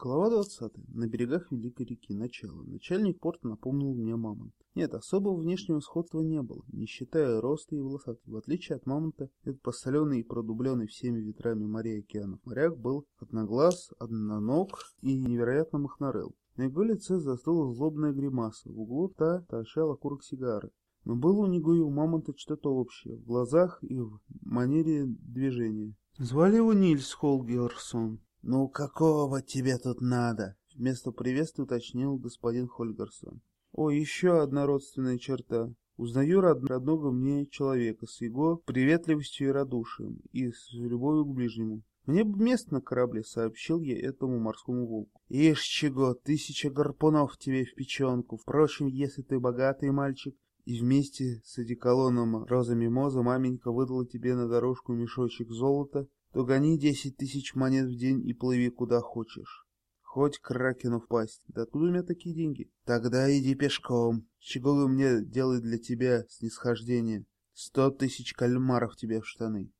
Глава 20. На берегах Великой реки. Начало. Начальник порта напомнил мне мамонт. Нет, особого внешнего сходства не было, не считая роста и волосатости. В отличие от мамонта, этот просоленный и продубленный всеми ветрами морей и океанов моряк был одноглаз, одноног и невероятно махнарел. На его лице застыла злобная гримаса, в углу рта торчал окурок сигары. Но было у него и у мамонта что-то общее, в глазах и в манере движения. Звали его Нильс Холгерсон. «Ну какого тебе тут надо?» Вместо приветствия уточнил господин Хольгерсон. «О, еще одна родственная черта. Узнаю род родного мне человека с его приветливостью и радушием, и с любовью к ближнему. Мне бы место на корабле, сообщил я этому морскому волку. Ишь чего, тысяча гарпунов тебе в печенку. Впрочем, если ты богатый мальчик, и вместе с одеколоном роза мимоза маменька выдала тебе на дорожку мешочек золота, то гони десять тысяч монет в день и плыви куда хочешь. Хоть кракену впасть. Да откуда у меня такие деньги? Тогда иди пешком. Чего вы мне делать для тебя снисхождение? Сто тысяч кальмаров тебе в штаны.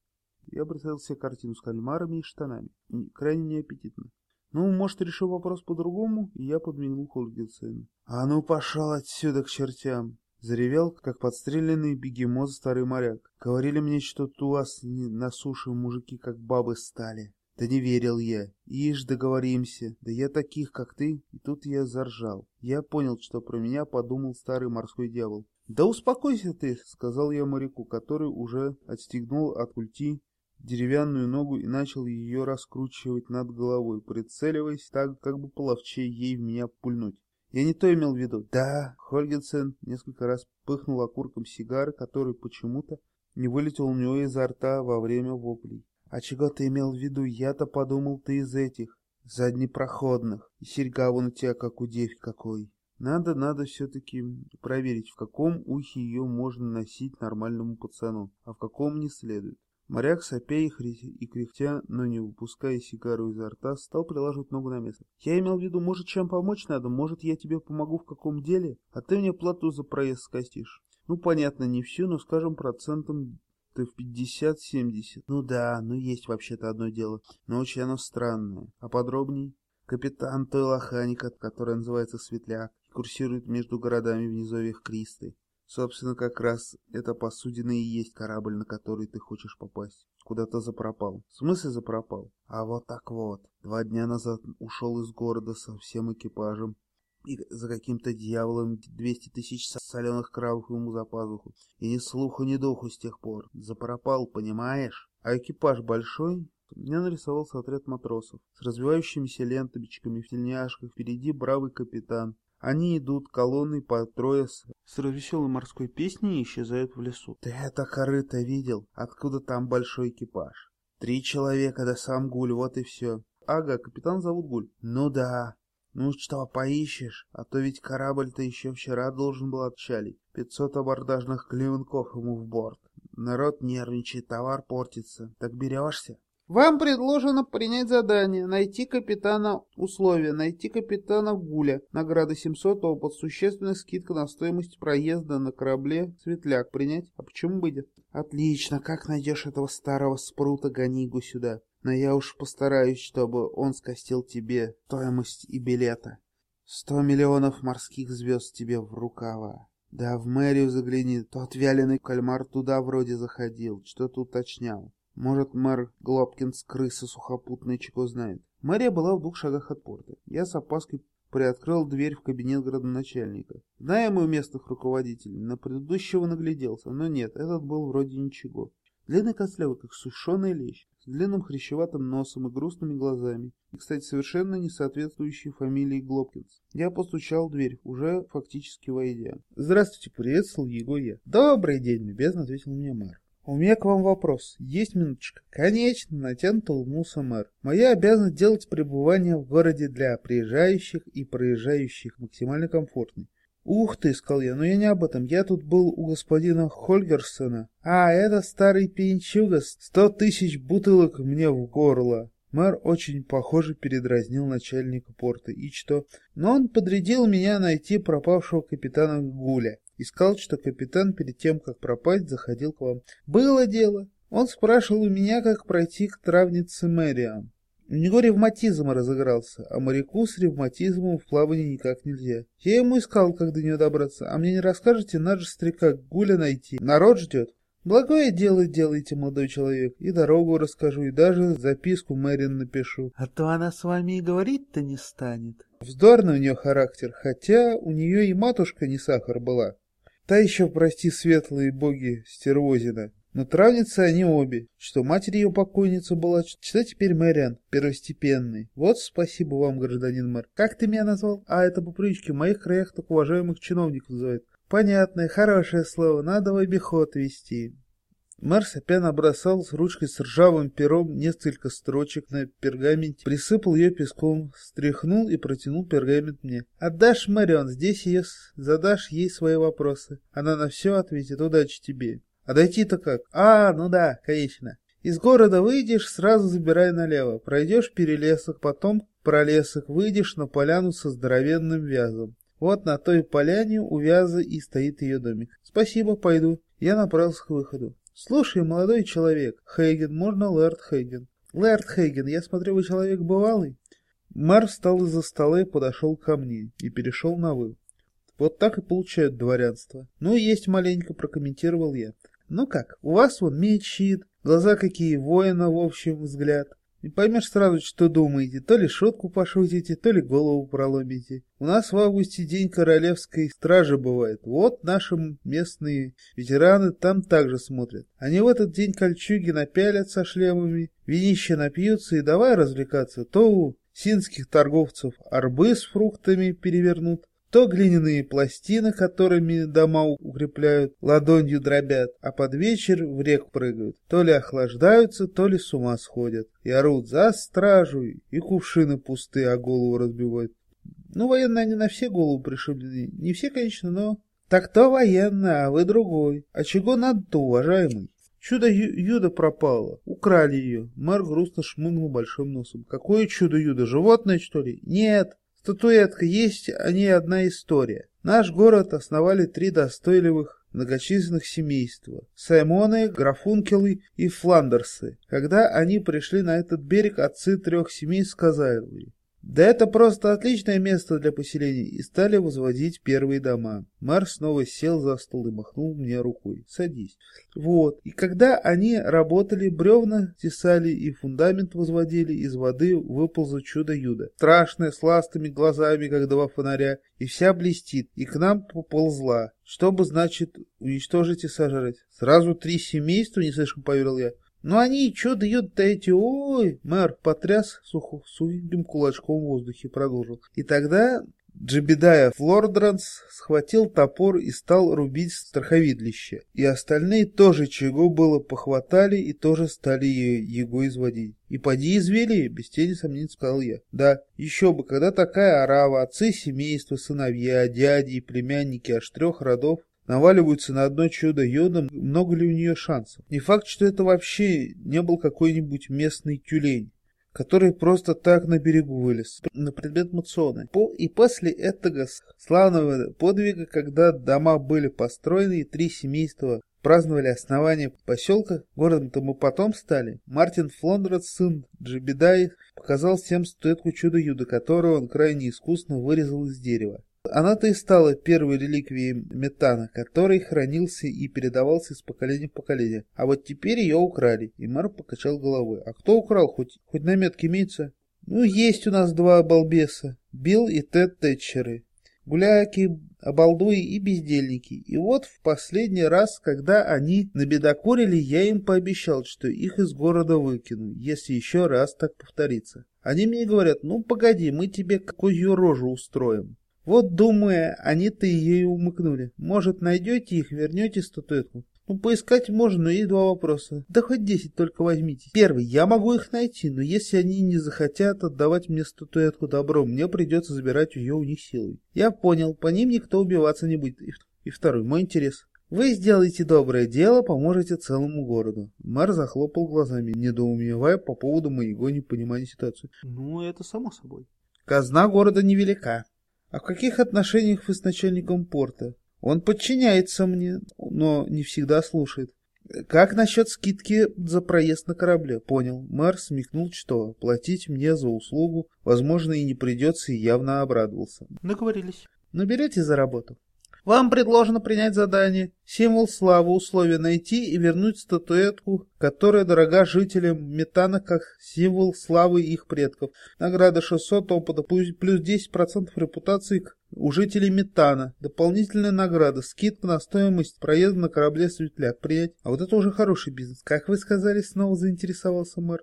Я представил себе картину с кальмарами и штанами. Крайне неаппетитно. Ну, может, решил вопрос по-другому, и я подмигнул Хольгенсену. А ну, пошел отсюда к чертям. Заревел, как подстреленный бегемот старый моряк. Говорили мне, что у вас на суше мужики как бабы стали. Да не верил я. Ишь, договоримся. Да я таких, как ты. И тут я заржал. Я понял, что про меня подумал старый морской дьявол. «Да успокойся ты», — сказал я моряку, который уже отстегнул от культи деревянную ногу и начал ее раскручивать над головой, прицеливаясь так, как бы половчей ей в меня пульнуть. Я не то имел в виду. Да, Хольгенсен несколько раз пыхнул окурком сигары, который почему-то не вылетел у него изо рта во время воплей. А чего ты имел в виду? Я-то подумал, ты из этих, заднепроходных. И серьга вон у тебя, как у девки какой. Надо, надо все-таки проверить, в каком ухе ее можно носить нормальному пацану, а в каком не следует. Моряк, сопя и, и кряхтя, но не выпуская сигару изо рта, стал прилаживать ногу на место. «Я имел в виду, может, чем помочь надо? Может, я тебе помогу в каком деле? А ты мне плату за проезд скостишь. Ну, понятно, не всю, но, скажем, процентом ты в 50-70. Ну да, ну есть вообще-то одно дело, но очень оно странное. А подробней? Капитан той лоханика, которая называется Светляк, курсирует между городами в низовьях Кристы. Собственно, как раз эта посудина и есть корабль, на который ты хочешь попасть. Куда-то запропал. В смысле запропал? А вот так вот. Два дня назад ушел из города со всем экипажем. И за каким-то дьяволом 200 тысяч соленых кровых ему за пазуху. И ни слуху, ни духу с тех пор. Запропал, понимаешь? А экипаж большой? Мне нарисовался отряд матросов с развивающимися ленточками в тельняшках. Впереди бравый капитан, они идут колонной по трое с, с развеселой морской песней и исчезают в лесу. Ты это корыто видел? Откуда там большой экипаж? Три человека, да сам Гуль, вот и все. Ага, капитан зовут Гуль. Ну да. Ну что, поищешь? А то ведь корабль-то еще вчера должен был отчалить. Пятьсот абордажных клевенков ему в борт. Народ нервничает, товар портится. Так берешься? Вам предложено принять задание, найти капитана условия, найти капитана Гуля, награда 700 опыт, существенная скидка на стоимость проезда на корабле Светляк. Принять? А почему бы нет? Отлично, как найдешь этого старого спрута, гони его сюда. Но я уж постараюсь, чтобы он скостил тебе стоимость и билета. Сто миллионов морских звезд тебе в рукава. Да в мэрию загляни, тот вяленый кальмар туда вроде заходил, что-то уточнял. Может, мэр Глобкинс крыса сухопутная чего знает. Мэрия была в двух шагах от порта. Я с опаской приоткрыл дверь в кабинет градоначальника. Зная мой местных руководителей, на предыдущего нагляделся, но нет, этот был вроде ничего. Длинный костлявый, как сушеный лещ, с длинным хрящеватым носом и грустными глазами. И, кстати, совершенно не соответствующий фамилии Глобкинс. Я постучал в дверь, уже фактически войдя. «Здравствуйте, приветствовал его я». «Добрый день», — любезно ответил мне мэр. «У меня к вам вопрос. Есть минуточка?» «Конечно», — натянуто улыбнулся мэр. «Моя обязанность делать пребывание в городе для приезжающих и проезжающих максимально комфортной. «Ух ты!» — сказал я, — «но я не об этом. Я тут был у господина Хольгерсона. А, это старый пьянчуга. Сто тысяч бутылок мне в горло». Мэр очень похоже передразнил начальника порта. И что? Но он подрядил меня найти пропавшего капитана Гуля и сказал, что капитан перед тем, как пропасть, заходил к вам. Было дело. Он спрашивал у меня, как пройти к травнице Мэриам. У него ревматизм разыгрался, а моряку с ревматизмом в плавании никак нельзя. Я ему искал, как до него добраться, а мне не расскажете, надо же старика Гуля найти. Народ ждет. Благое дело делайте, молодой человек, и дорогу расскажу, и даже записку Мэрин напишу. А то она с вами и говорить-то не станет. Вздорный у нее характер, хотя у нее и матушка не сахар была. Та еще, прости, светлые боги, стервозина. Но травницы они обе, что матерь ее покойница была, что теперь Мэриан, первостепенный. Вот спасибо вам, гражданин мэр. Как ты меня назвал? А, это по привычке, в моих краях так уважаемых чиновников называют. Понятное, хорошее слово, надо в обиход вести. Мэр сопя набросал с ручкой с ржавым пером несколько строчек на пергаменте, присыпал ее песком, стряхнул и протянул пергамент мне. «Отдашь Мэрион, здесь ее задашь ей свои вопросы. Она на все ответит. Удачи тебе». А дойти-то как? А, ну да, конечно. Из города выйдешь, сразу забирай налево. Пройдешь перелесок, потом пролесок, выйдешь на поляну со здоровенным вязом. Вот на той поляне у вяза и стоит ее домик. Спасибо, пойду. Я направился к выходу. Слушай, молодой человек, Хейген, можно Лэрд Хейген? Лэрд Хейген, я смотрю, вы человек бывалый. Мэр встал из-за стола и подошел ко мне и перешел на «вы». Вот так и получают дворянство. Ну, есть маленько, прокомментировал я. Ну как, у вас вон меч, щит, глаза какие воина в общем взгляд. Не поймешь сразу, что думаете, то ли шутку пошутите, то ли голову проломите. У нас в августе день королевской стражи бывает. Вот наши местные ветераны там также смотрят. Они в этот день кольчуги напялят со шлемами, винище напьются и давай развлекаться. То у синских торговцев арбы с фруктами перевернут, то глиняные пластины, которыми дома укрепляют, ладонью дробят, а под вечер в реку прыгают. То ли охлаждаются, то ли с ума сходят. И орут за стражу, и кувшины пустые, а голову разбивают. Ну, военные они на все голову пришиблены. Не все, конечно, но... Так то военная, а вы другой. А чего надо-то, уважаемый? Чудо Юда пропало. Украли ее. Мэр грустно шмыгнул большим носом. Какое чудо Юда? Животное, что ли? Нет. Статуэтка есть о ней одна история. Наш город основали три достойливых многочисленных семейства – Саймоны, Графункелы и Фландерсы. Когда они пришли на этот берег, отцы трех семей сказали да это просто отличное место для поселения, и стали возводить первые дома. Мэр снова сел за стол и махнул мне рукой. Садись. Вот. И когда они работали, бревна тесали и фундамент возводили, из воды выползло чудо-юдо. Страшное, с ластыми глазами, как два фонаря, и вся блестит, и к нам поползла. Что бы значит уничтожить и сожрать? Сразу три семейства, не слишком поверил я. Ну они что дают-то эти, ой, мэр потряс сухо, сухим кулачком в воздухе, продолжил. И тогда Джебедая Флордранс схватил топор и стал рубить страховидлище. И остальные тоже чего было похватали и тоже стали его изводить. И поди извели, без тени сомнений сказал я. Да, еще бы, когда такая орава, отцы семейства, сыновья, дяди и племянники аж трех родов наваливаются на одно чудо йода, много ли у нее шансов? Не факт, что это вообще не был какой-нибудь местный тюлень который просто так на берегу вылез, на предмет муционы. И после этого славного подвига, когда дома были построены и три семейства праздновали основание поселка, городом-то мы потом стали, Мартин Флондред, сын Джебедай, показал всем статуэтку чудо-юда, которую он крайне искусно вырезал из дерева. Она-то и стала первой реликвией метана, который хранился и передавался из поколения в поколение. А вот теперь ее украли, и мэр покачал головой. А кто украл? Хоть, хоть наметки имеется? Ну, есть у нас два балбеса. Билл и Тед Тэтчеры. Гуляки, обалдуи и бездельники. И вот в последний раз, когда они набедокурили, я им пообещал, что их из города выкину, если еще раз так повторится. Они мне говорят, ну погоди, мы тебе какую рожу устроим. Вот, думая, они-то ее и умыкнули. Может, найдете их, вернете статуэтку? Ну, поискать можно, но есть два вопроса. Да хоть десять только возьмите. Первый, я могу их найти, но если они не захотят отдавать мне статуэтку добром, мне придется забирать ее у них силой. Я понял, по ним никто убиваться не будет. И второй, мой интерес. Вы сделаете доброе дело, поможете целому городу. Мэр захлопал глазами, недоумевая по поводу моего непонимания ситуации. Ну, это само собой. Казна города невелика. А в каких отношениях вы с начальником порта? Он подчиняется мне, но не всегда слушает. Как насчет скидки за проезд на корабле? Понял. Мэр смекнул, что платить мне за услугу, возможно, и не придется, и явно обрадовался. Договорились. Наберете за работу? Вам предложено принять задание. Символ славы условия найти и вернуть статуэтку, которая дорога жителям Метана как символ славы их предков. Награда 600 опыта плюс 10% репутации у жителей Метана. Дополнительная награда. Скидка на стоимость проезда на корабле Светляк. Принять. А вот это уже хороший бизнес. Как вы сказали, снова заинтересовался мэр.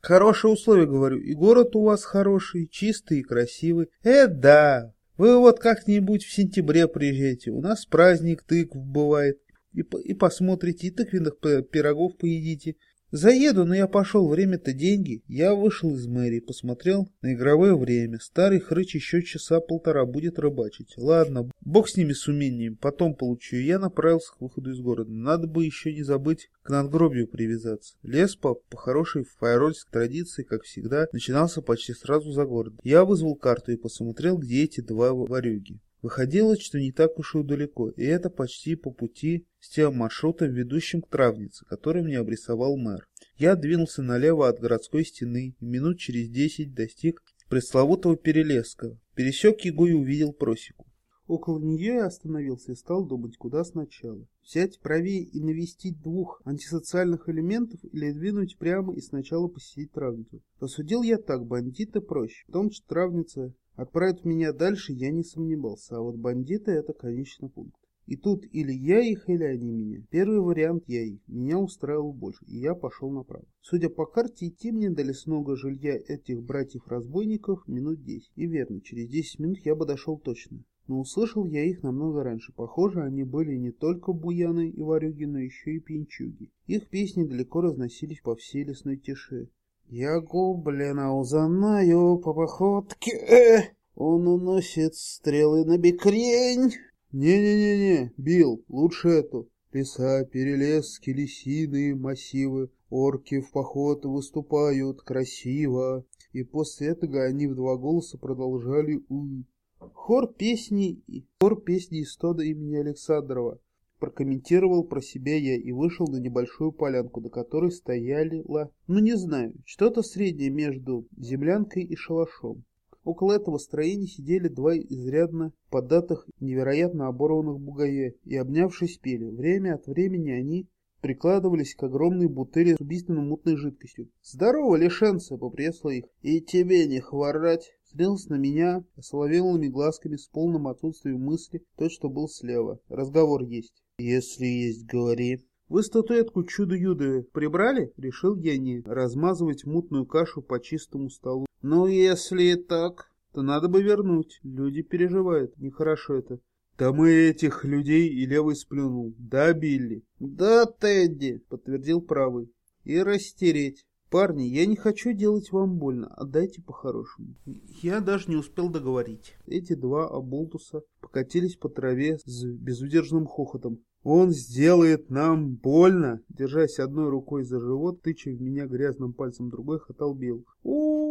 Хорошие условия, говорю. И город у вас хороший, чистый и красивый. Э, да, вы вот как-нибудь в сентябре приезжайте, у нас праздник тыкв бывает, и, и посмотрите, и тыквенных пирогов поедите. Заеду, но я пошел, время-то деньги. Я вышел из мэрии, посмотрел на игровое время. Старый хрыч еще часа полтора будет рыбачить. Ладно, бог с ними с умением, потом получу. Я направился к выходу из города. Надо бы еще не забыть к надгробию привязаться. Лес по, по хорошей файрольской традиции, как всегда, начинался почти сразу за город. Я вызвал карту и посмотрел, где эти два варюги. Выходило, что не так уж и далеко, и это почти по пути с тем маршрутом, ведущим к травнице, который мне обрисовал мэр. Я двинулся налево от городской стены и минут через десять достиг пресловутого перелеска. Пересек его и увидел просеку. Около нее я остановился и стал думать, куда сначала. Взять правее и навестить двух антисоциальных элементов или двинуть прямо и сначала посетить травницу. Посудил я так, бандиты проще. В том, что травница Отправят меня дальше, я не сомневался, а вот бандиты это, конечно, пункт. И тут или я их, или они меня. Первый вариант я их. Меня устраивал больше, и я пошел направо. Судя по карте, идти мне до лесного жилья этих братьев-разбойников минут 10. И верно, через 10 минут я бы дошел точно. Но услышал я их намного раньше. Похоже, они были не только буяны и варюги, но еще и пьянчуги. Их песни далеко разносились по всей лесной тиши. Я гоблина узнаю по походке, э, он уносит стрелы на бекрень. Не-не-не-не, Бил, лучше эту. Леса, перелески, лисины, массивы, орки в поход выступают красиво. И после этого они в два голоса продолжали у. Хор песни, хор песни из стода имени Александрова. Прокомментировал про себя я и вышел на небольшую полянку, до которой стояли, ну не знаю, что-то среднее между землянкой и шалашом. Около этого строения сидели два изрядно податых, невероятно оборванных бугая и, обнявшись, пели. Время от времени они прикладывались к огромной бутыли с убийственно мутной жидкостью. «Здорово, лишенцы!» — поприветствовал их. «И тебе не хворать!» Смотрелся на меня осоловелыми глазками с полным отсутствием мысли, тот, что был слева. Разговор есть. Если есть, говори. Вы статуэтку чудо-юдо прибрали? Решил я не размазывать мутную кашу по чистому столу. Ну, если так, то надо бы вернуть. Люди переживают, нехорошо это. Да мы этих людей и левый сплюнул. Да, Билли? Да, Тедди, подтвердил правый. И растереть. Парни, я не хочу делать вам больно, отдайте по-хорошему. Я даже не успел договорить. Эти два оболтуса покатились по траве с безудержным хохотом. Он сделает нам больно, держась одной рукой за живот, тыча в меня грязным пальцем другой, хотал бил. у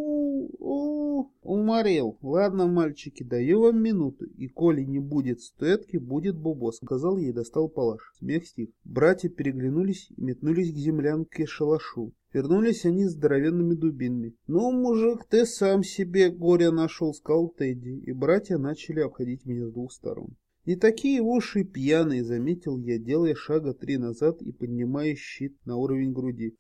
у уморил. Ладно, мальчики, даю вам минуту, и коли не будет статки, будет бубос, сказал ей, достал палаш. Смех стих. Братья переглянулись и метнулись к землянке шалашу. Вернулись они с здоровенными дубинами. «Ну, мужик, ты сам себе горе нашел», — сказал Тедди, и братья начали обходить меня с двух сторон. Не такие уши пьяные, заметил я, делая шага три назад и поднимая щит на уровень груди.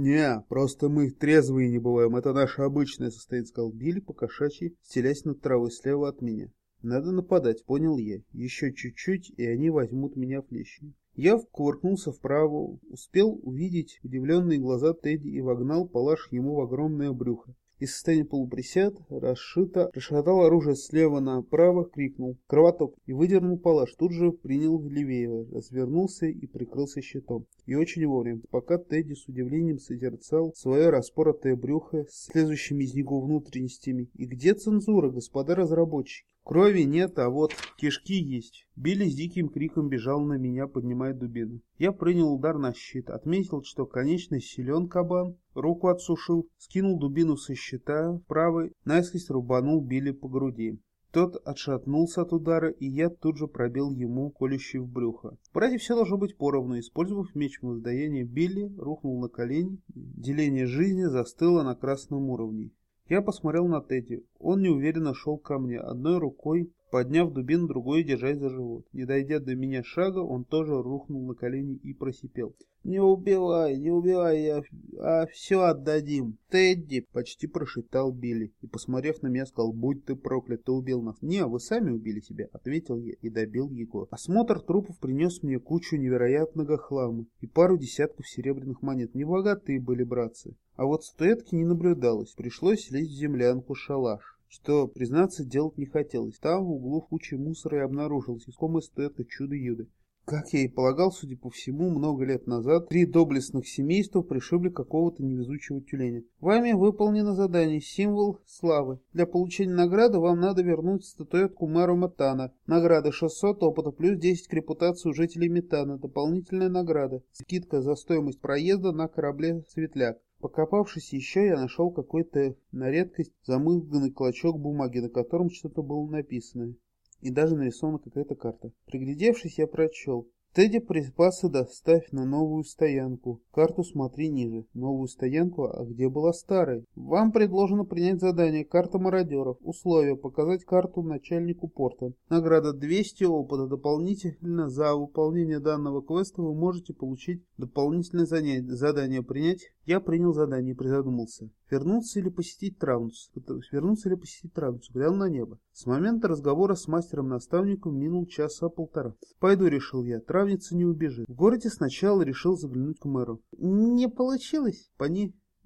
«Не, просто мы трезвые не бываем, это наше обычное состояние», — сказал Билли покошачьи, стелясь над травой слева от меня. «Надо нападать, понял я. Еще чуть-чуть, и они возьмут меня плечи». Я вкувыркнулся вправо, успел увидеть удивленные глаза Тедди и вогнал палаш ему в огромное брюхо из состояния полуприсяд, расшито, расшатал оружие слева направо, крикнул «Кровоток!» и выдернул палаш, тут же принял левее, развернулся и прикрылся щитом. И очень вовремя, пока Тедди с удивлением созерцал свое распоротое брюхо с слезущими из него внутренностями. И где цензура, господа разработчики? Крови нет, а вот кишки есть. Билли с диким криком бежал на меня, поднимая дубину. Я принял удар на щит, отметил, что конечный силен кабан, руку отсушил, скинул дубину со щита правой, наискось рубанул Билли по груди. Тот отшатнулся от удара, и я тут же пробил ему колющий в брюхо. В все должно быть поровну. Использовав меч воздаяния, Билли рухнул на колени. Деление жизни застыло на красном уровне. Я посмотрел на Тедди. Он неуверенно шел ко мне, одной рукой подняв дубину, другой держась за живот. Не дойдя до меня шага, он тоже рухнул на колени и просипел. «Не убивай, не убивай, я, а все отдадим!» «Тедди!» — почти прошептал Билли и, посмотрев на меня, сказал, «Будь ты проклят, ты убил нас!» «Не, вы сами убили себя!» — ответил я и добил его. Осмотр трупов принес мне кучу невероятного хлама и пару десятков серебряных монет. Небогатые были братцы. А вот статуэтки не наблюдалось, пришлось лезть в землянку-шалаш что, признаться, делать не хотелось. Там в углу в куче мусора и обнаружилась искомая статуэтка чудо-юды. Как я и полагал, судя по всему, много лет назад три доблестных семейства пришибли какого-то невезучего тюленя. Вами выполнено задание «Символ славы». Для получения награды вам надо вернуть статуэтку мэру Метана. Награда 600 опыта плюс 10 к репутации у жителей Метана. Дополнительная награда. Скидка за стоимость проезда на корабле «Светляк». Покопавшись еще, я нашел какой-то на редкость замызганный клочок бумаги, на котором что-то было написано. И даже нарисована какая-то карта. Приглядевшись, я прочел. Тедди припасы доставь на новую стоянку. Карту смотри ниже. Новую стоянку, а где была старая? Вам предложено принять задание «Карта мародеров». Условия – показать карту начальнику порта. Награда 200 опыта. Дополнительно за выполнение данного квеста вы можете получить дополнительное задание принять. Я принял задание и призадумался. Вернуться или посетить Травнус? Вернуться или посетить Травнус? Глянул на небо. С момента разговора с мастером-наставником минул часа полтора. Пойду, решил я. Травница не убежит. В городе сначала решил заглянуть к мэру. Не получилось. По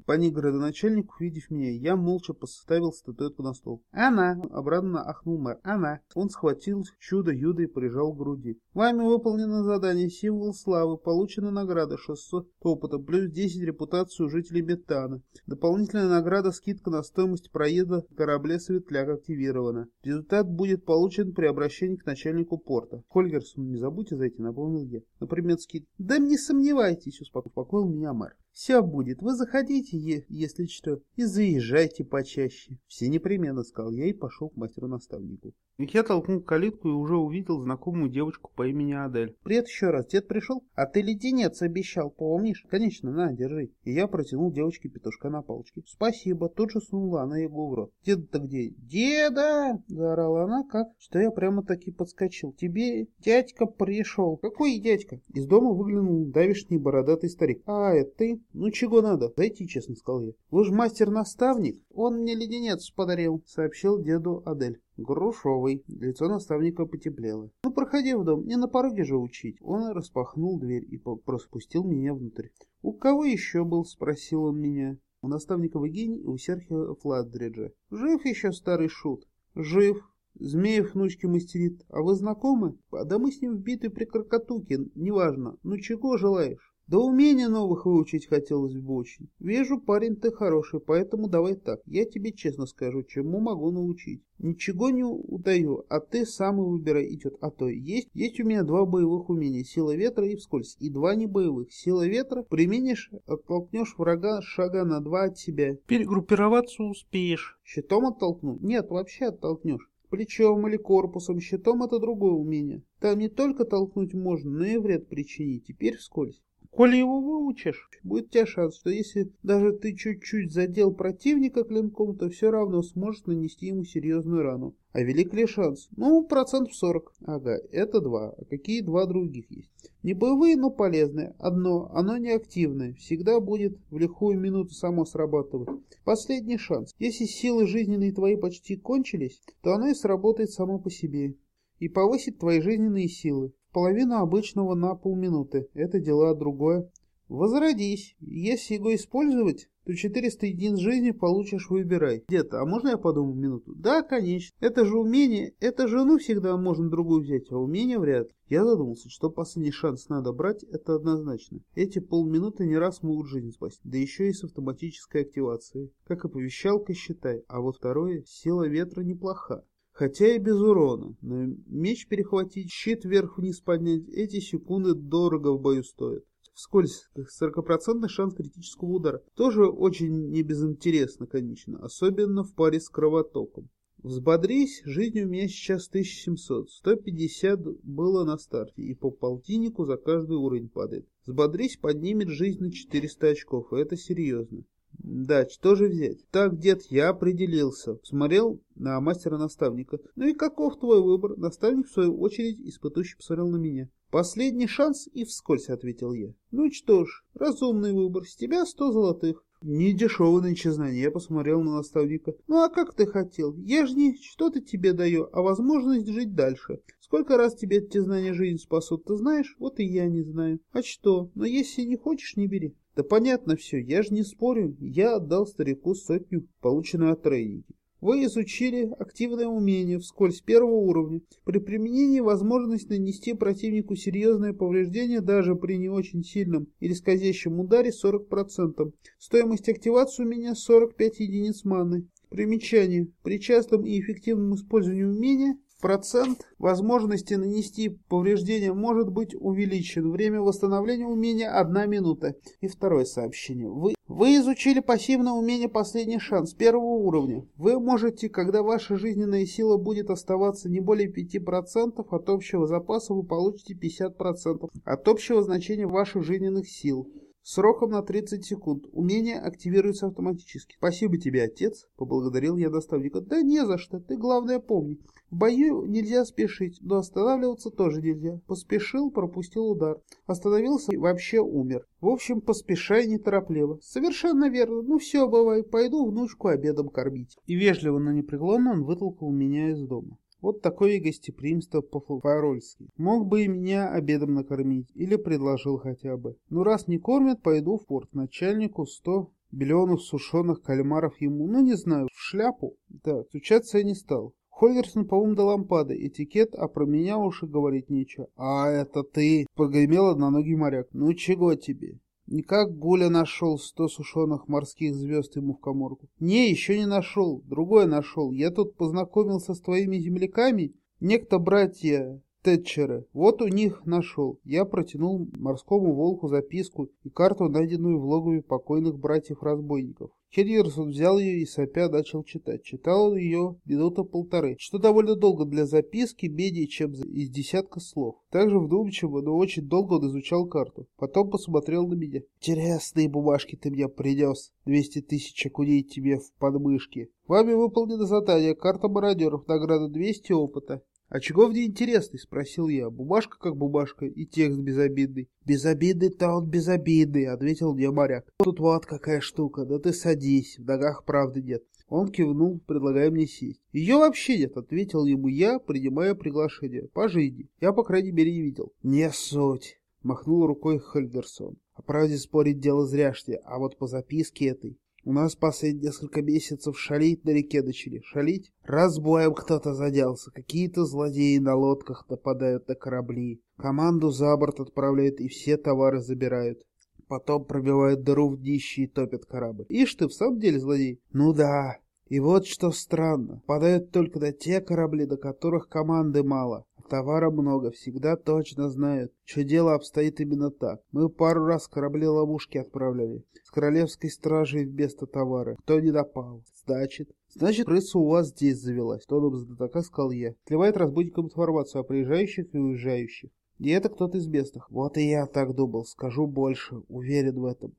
Пани градоначальник, увидев меня, я молча поставил статуэтку на стол. «Она!» — обрадованно ахнул мэр. «Она!» Он схватил чудо-юдо и прижал к груди. «Вами выполнено задание «Символ славы». Получена награда 600 опыта, плюс 10 репутацию жителей Метана. Дополнительная награда скидка на стоимость проезда в корабле «Светляк» активирована. Результат будет получен при обращении к начальнику порта. Хольгерсон, не забудьте зайти, напомнил я. Например, скид. «Да не сомневайтесь», — успокоил меня мэр. Все будет. Вы заходите, если что, и заезжайте почаще. Все непременно, сказал я и пошел к мастеру-наставнику. Я толкнул калитку и уже увидел знакомую девочку по имени Адель. «Привет еще раз. Дед пришел? А ты леденец обещал, помнишь? Конечно, на, держи». И я протянул девочке петушка на палочке. «Спасибо». Тут же сунула она его в рот. «Деда-то где?» «Деда!» — заорала она, как, что я прямо-таки подскочил. «Тебе дядька пришел». «Какой дядька?» Из дома выглянул давишний бородатый старик. «А, это ты?» «Ну, чего надо?» «Зайти, честно сказал я. «Вы же мастер-наставник?» «Он мне леденец подарил», — сообщил деду Адель. Грушовый. Лицо наставника потеплело. «Ну, проходи в дом, не на пороге же учить». Он распахнул дверь и пропустил меня внутрь. «У кого еще был?» — спросил он меня. «У наставника Вагини и у Серхио Фладдриджа». «Жив еще старый шут?» «Жив», Змеев внучки мастерит. А вы знакомы? Да мы с ним вбиты при Крокотуке, неважно. Ну чего желаешь? Да умения новых выучить хотелось бы очень. Вижу, парень ты хороший, поэтому давай так. Я тебе честно скажу, чему могу научить. Ничего не удаю, а ты сам и выбирай идет. А то есть, есть у меня два боевых умения. Сила ветра и вскользь. И два небоевых. Сила ветра применишь, оттолкнешь врага шага на два от себя. Перегруппироваться успеешь. Щитом оттолкну? Нет, вообще оттолкнешь плечом или корпусом, щитом это другое умение. Там не только толкнуть можно, но и вред причинить. Теперь вскользь. Коли его выучишь, будет у тебя шанс, что если даже ты чуть-чуть задел противника клинком, то все равно сможешь нанести ему серьезную рану. А велик ли шанс? Ну, процентов 40. Ага, это два. А какие два других есть? Не боевые, но полезные. Одно, оно не активное. Всегда будет в лихую минуту само срабатывать. Последний шанс. Если силы жизненные твои почти кончились, то оно и сработает само по себе. И повысит твои жизненные силы. Половину обычного на полминуты. Это дела другое. Возродись. Если его использовать, то 400 единиц жизни получишь, выбирай. Где-то, а можно я подумаю минуту? Да, конечно. Это же умение, это жену всегда можно другую взять, а умение вряд ли. Я задумался, что последний шанс надо брать, это однозначно. Эти полминуты не раз могут жизнь спасти, да еще и с автоматической активацией. Как оповещалка считай, а вот второе, сила ветра неплоха. Хотя и без урона, но меч перехватить, щит вверх-вниз поднять, эти секунды дорого в бою стоят. Вскользь 40% шанс критического удара. Тоже очень не безинтересно, конечно, особенно в паре с кровотоком. Взбодрись, жизнь у меня сейчас 1700, 150 было на старте, и по полтиннику за каждый уровень падает. Взбодрись поднимет жизнь на 400 очков, и это серьезно. Да, что же взять? Так, дед, я определился. Смотрел на мастера-наставника. Ну и каков твой выбор? Наставник, в свою очередь, испытующе посмотрел на меня. Последний шанс и вскользь, ответил я. Ну что ж, разумный выбор. С тебя сто золотых. Не дешевое нынче знание, я посмотрел на наставника. Ну а как ты хотел? Я же не что-то тебе даю, а возможность жить дальше. Сколько раз тебе эти знания жизнь спасут, ты знаешь? Вот и я не знаю. А что? Но если не хочешь, не бери. Да понятно все, я же не спорю. Я отдал старику сотню, полученную от трейнинги. Вы изучили активное умение вскользь первого уровня. При применении возможность нанести противнику серьезное повреждение даже при не очень сильном или скользящем ударе 40%. Стоимость активации умения 45 единиц маны. Примечание. При частом и эффективном использовании умения Процент возможности нанести повреждение может быть увеличен. Время восстановления умения 1 минута. И второе сообщение. Вы, вы изучили пассивное умение «Последний шанс» первого уровня. Вы можете, когда ваша жизненная сила будет оставаться не более 5% от общего запаса, вы получите 50% от общего значения ваших жизненных сил. Сроком на 30 секунд. Умение активируется автоматически. Спасибо тебе, отец, поблагодарил я доставника. Да не за что, ты главное помни. В бою нельзя спешить, но останавливаться тоже нельзя. Поспешил, пропустил удар. Остановился и вообще умер. В общем, поспешай неторопливо. Совершенно верно. Ну все, бывай, пойду внучку обедом кормить. И вежливо, но непреклонно он вытолкал меня из дома. Вот такое гостеприимство по-фарольски. Мог бы и меня обедом накормить, или предложил хотя бы. Ну раз не кормят, пойду в порт. Начальнику сто миллионов сушеных кальмаров ему, ну не знаю, в шляпу. Да, стучаться я не стал. Хольверсон по-моему до лампады, этикет, а про меня уж и говорить нечего. А это ты, погремел одноногий моряк. Ну чего тебе? Никак Гуля нашел сто сушеных морских звезд ему в коморку. Не, еще не нашел. Другое нашел. Я тут познакомился с твоими земляками. Некто братья Тэтчеры. Вот у них нашел. Я протянул морскому волку записку и карту, найденную в логове покойных братьев-разбойников. Хедгерсон взял ее и сопя начал читать. Читал он ее минута полторы, что довольно долго для записки, менее чем из десятка слов. Также вдумчиво, но очень долго он изучал карту. Потом посмотрел на меня. «Интересные бумажки ты мне принес. Двести тысяч окуней тебе в подмышки. Вами выполнено задание. Карта мародеров. Награда 200 опыта. «А чего в ней интересный?» — спросил я. «Бумажка как бумажка, и текст безобидный». «Безобидный-то он безобидный», — ответил мне моряк. «Тут вот какая штука, да ты садись, в ногах правды нет». Он кивнул, предлагая мне сесть. «Ее вообще нет», — ответил ему я, принимая приглашение. «По жизни. Я, по крайней мере, не видел». «Не суть», — махнул рукой Хельдерсон. «О правде спорить дело зряшье, а вот по записке этой у нас последние несколько месяцев шалить на реке начали. Шалить? Разбоем кто-то заделся. Какие-то злодеи на лодках нападают на корабли. Команду за борт отправляют и все товары забирают. Потом пробивают дыру в днище и топят корабль. Ишь ты, в самом деле злодей? Ну да. И вот что странно. Падают только на те корабли, до которых команды мало. Товара много, всегда точно знают, что дело обстоит именно так. Мы пару раз корабли ловушки отправляли. С королевской стражей вместо товара. Кто не напал? Значит... Значит, крыса у вас здесь завелась. Тоном знатока сказал я. Сливает разбудникам информацию о приезжающих и уезжающих. И это кто-то из местных. Вот и я так думал. Скажу больше. Уверен в этом.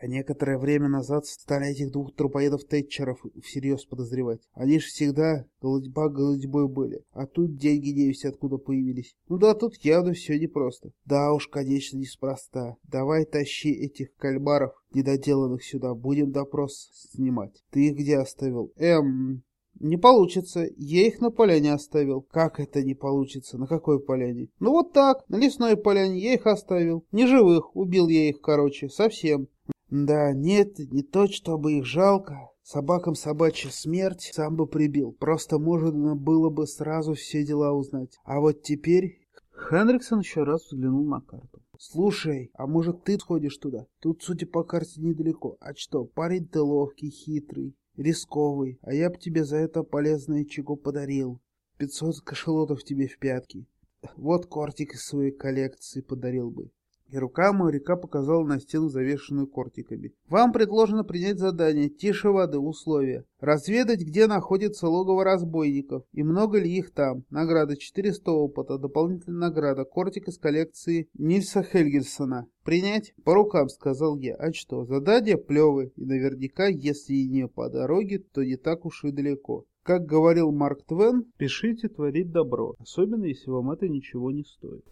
А некоторое время назад стали этих двух трупоедов-тэтчеров всерьез подозревать. Они же всегда голодьба голодьбой были. А тут деньги не все откуда появились. Ну да, тут явно все непросто. Да уж, конечно, неспроста. Давай тащи этих кальмаров недоделанных сюда. Будем допрос снимать. Ты их где оставил? Эм... Не получится. Я их на поляне оставил. Как это не получится? На какой поляне? Ну вот так, на лесной поляне я их оставил. Не живых, убил я их, короче, совсем. Да, нет, не то, чтобы их жалко. Собакам собачья смерть сам бы прибил. Просто можно было бы сразу все дела узнать. А вот теперь... Хенриксон еще раз взглянул на карту. «Слушай, а может ты сходишь туда? Тут, судя по карте, недалеко. А что, парень ты ловкий, хитрый, рисковый, а я б тебе за это полезное чего подарил. Пятьсот кошелотов тебе в пятки. Вот кортик из своей коллекции подарил бы. И рука моряка показала на стену, завешенную кортиками. Вам предложено принять задание «Тише воды» условия. Разведать, где находится логово разбойников и много ли их там. Награда 400 опыта, дополнительная награда, кортик из коллекции Нильса Хельгельсона. Принять? По рукам, сказал я. А что, задание плевое, и наверняка, если и не по дороге, то не так уж и далеко. Как говорил Марк Твен, Пишите творить добро, особенно если вам это ничего не стоит.